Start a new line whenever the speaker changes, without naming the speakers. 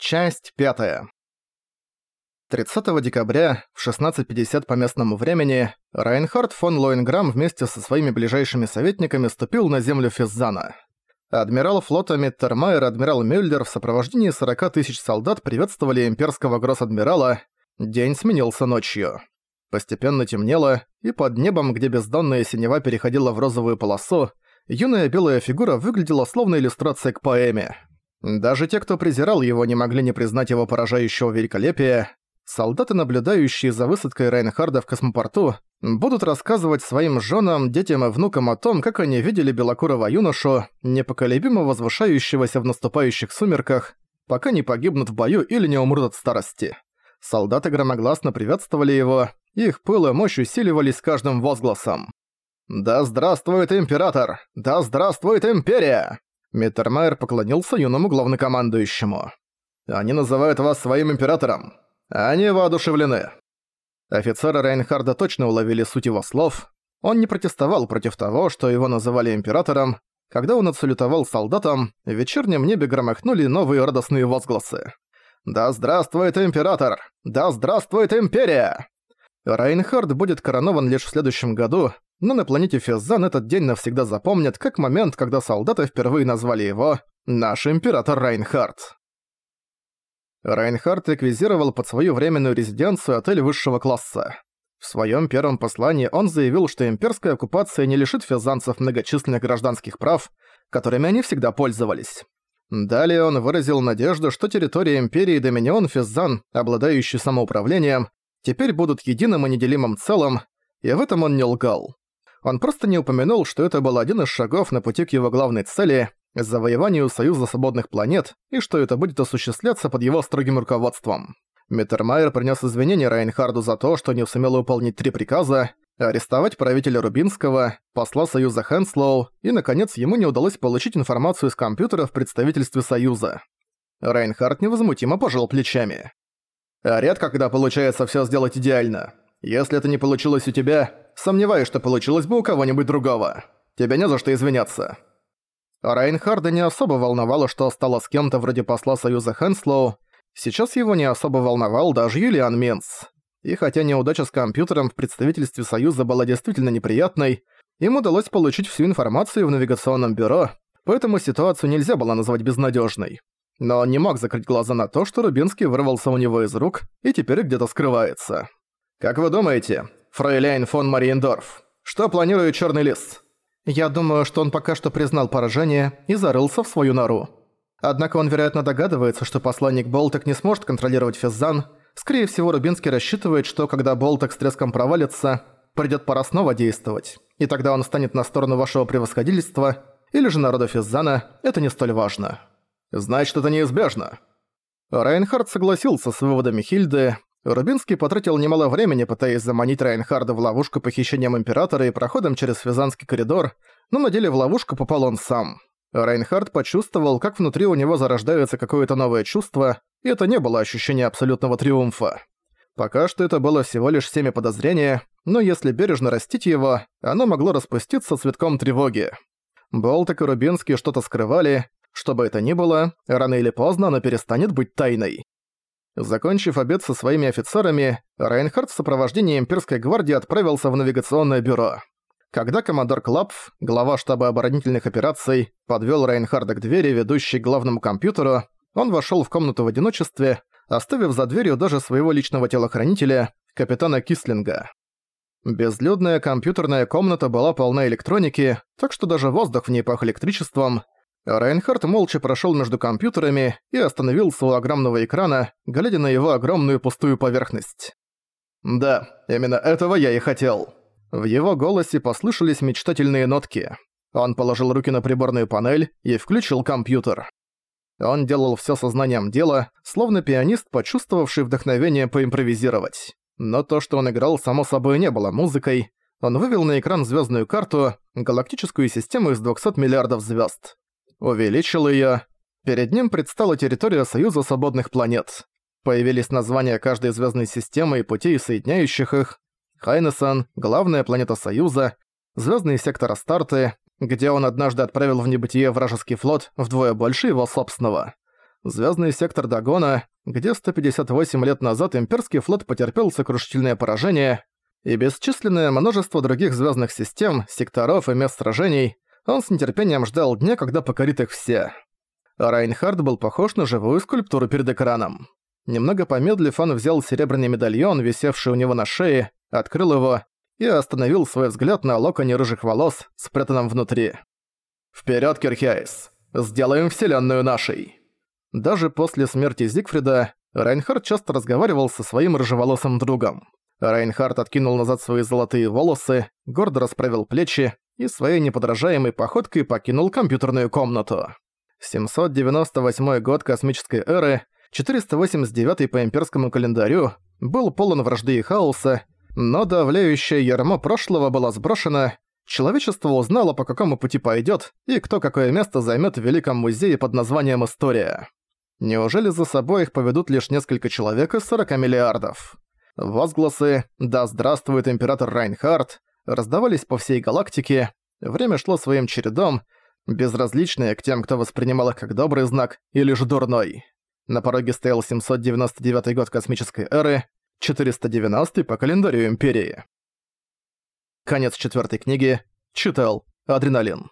Часть пятая. 30 декабря в 16.50 по местному времени Райнхард фон Лоинграм вместе со своими ближайшими советниками ступил на землю Физзана. Адмирал флота Миттермайер адмирал Мюллер в сопровождении 40 тысяч солдат приветствовали имперского гросс-адмирала. День сменился ночью. Постепенно темнело, и под небом, где бездонная синева переходила в розовую полосу, юная белая фигура выглядела словно иллюстрация к поэме. Даже те, кто презирал его, не могли не признать его поражающего великолепия. Солдаты, наблюдающие за высадкой Райнхарда в космопорту, будут рассказывать своим женам, детям и внукам о том, как они видели белокурого юношу, непоколебимо возвышающегося в наступающих сумерках, пока не погибнут в бою или не умрут от старости. Солдаты громогласно приветствовали его, их пыл и мощь усиливались каждым возгласом. «Да здравствует император! Да здравствует империя!» Миттермайер поклонился юному главнокомандующему. «Они называют вас своим императором. Они воодушевлены». Офицеры Рейнхарда точно уловили суть его слов. Он не протестовал против того, что его называли императором. Когда он отсалютовал солдатам, в вечернем небе громыхнули новые радостные возгласы. «Да здравствует император! Да здравствует империя!» Рейнхард будет коронован лишь в следующем году, но на планете Физзан этот день навсегда запомнят как момент, когда солдаты впервые назвали его «Наш император Райнхард». Райнхард реквизировал под свою временную резиденцию отель высшего класса. В своем первом послании он заявил, что имперская оккупация не лишит физанцев многочисленных гражданских прав, которыми они всегда пользовались. Далее он выразил надежду, что территория Империи Доминион Физзан, обладающий самоуправлением, теперь будут единым и неделимым целым, и в этом он не лгал. Он просто не упомянул, что это был один из шагов на пути к его главной цели – завоеванию Союза Свободных Планет, и что это будет осуществляться под его строгим руководством. Миттермайер принес извинения Райнхарду за то, что не сумел выполнить три приказа – арестовать правителя Рубинского, посла Союза Хэнслоу, и, наконец, ему не удалось получить информацию из компьютера в представительстве Союза. Райнхард невозмутимо пожал плечами. «Редко, когда получается все сделать идеально. Если это не получилось у тебя, сомневаюсь, что получилось бы у кого-нибудь другого. Тебе не за что извиняться». Райнхарда не особо волновало, что стало с кем-то вроде посла Союза Хэнслоу. Сейчас его не особо волновал даже Юлиан Минц. И хотя неудача с компьютером в представительстве Союза была действительно неприятной, им удалось получить всю информацию в навигационном бюро, поэтому ситуацию нельзя было назвать безнадежной. Но он не мог закрыть глаза на то, что Рубинский вырвался у него из рук и теперь где-то скрывается. «Как вы думаете, фрейляйн фон Мариендорф, что планирует Черный Лис?» «Я думаю, что он пока что признал поражение и зарылся в свою нору. Однако он, вероятно, догадывается, что посланник Болтек не сможет контролировать Физзан. Скорее всего, Рубинский рассчитывает, что когда Болтек с треском провалится, придёт пора снова действовать. И тогда он станет на сторону вашего превосходительства, или же народа Физзана, это не столь важно. Значит, это неизбежно». Райнхард согласился с выводами Хильды, Рубинский потратил немало времени, пытаясь заманить Райнхарда в ловушку похищением Императора и проходом через Физанский коридор, но на деле в ловушку попал он сам. Райнхард почувствовал, как внутри у него зарождается какое-то новое чувство, и это не было ощущение абсолютного триумфа. Пока что это было всего лишь семя подозрения, но если бережно растить его, оно могло распуститься цветком тревоги. Болтик и Рубинский что-то скрывали, что бы это ни было, рано или поздно оно перестанет быть тайной. Закончив обед со своими офицерами, Рейнхард в сопровождении имперской гвардии отправился в навигационное бюро. Когда командор Клапф, глава штаба оборонительных операций, подвёл Рейнхарда к двери, ведущей к главному компьютеру, он вошёл в комнату в одиночестве, оставив за дверью даже своего личного телохранителя, капитана Кислинга. Безлюдная компьютерная комната была полна электроники, так что даже воздух в ней пах электричеством, Райнхард молча прошел между компьютерами и остановился у огромного экрана, глядя на его огромную пустую поверхность. «Да, именно этого я и хотел». В его голосе послышались мечтательные нотки. Он положил руки на приборную панель и включил компьютер. Он делал все сознанием дела, словно пианист, почувствовавший вдохновение поимпровизировать. Но то, что он играл, само собой не было музыкой. Он вывел на экран звездную карту, галактическую систему из 200 миллиардов звезд увеличил её. Перед ним предстала территория Союза Свободных Планет. Появились названия каждой звездной системы и путей, соединяющих их. Хайнесон, главная планета Союза, звездный сектор Астарты, где он однажды отправил в небытие вражеский флот вдвое больше его собственного. Звездный сектор Дагона, где 158 лет назад имперский флот потерпел сокрушительное поражение, и бесчисленное множество других звездных систем, секторов и мест сражений, он с нетерпением ждал дня, когда покорит их все. Райнхард был похож на живую скульптуру перед экраном. Немного помедлив, он взял серебряный медальон, висевший у него на шее, открыл его и остановил свой взгляд на локоне рыжих волос, спрятанном внутри. «Вперёд, Кирхейс! Сделаем Вселенную нашей!» Даже после смерти Зигфрида Райнхард часто разговаривал со своим рыжеволосым другом. Райнхард откинул назад свои золотые волосы, гордо расправил плечи и своей неподражаемой походкой покинул компьютерную комнату. 798 год космической эры, 489 по имперскому календарю, был полон вражды и хаоса, но давляющее ярмо прошлого было сброшено, человечество узнало, по какому пути пойдет и кто какое место займет в Великом музее под названием «История». Неужели за собой их поведут лишь несколько человек из 40 миллиардов? Возгласы «Да здравствует император Райнхард» раздавались по всей галактике, время шло своим чередом, безразличные к тем, кто воспринимал их как добрый знак или же дурной. На пороге стоял 799 год космической эры, 490 по календарю Империи. Конец четвертой книги. Читал. Адреналин.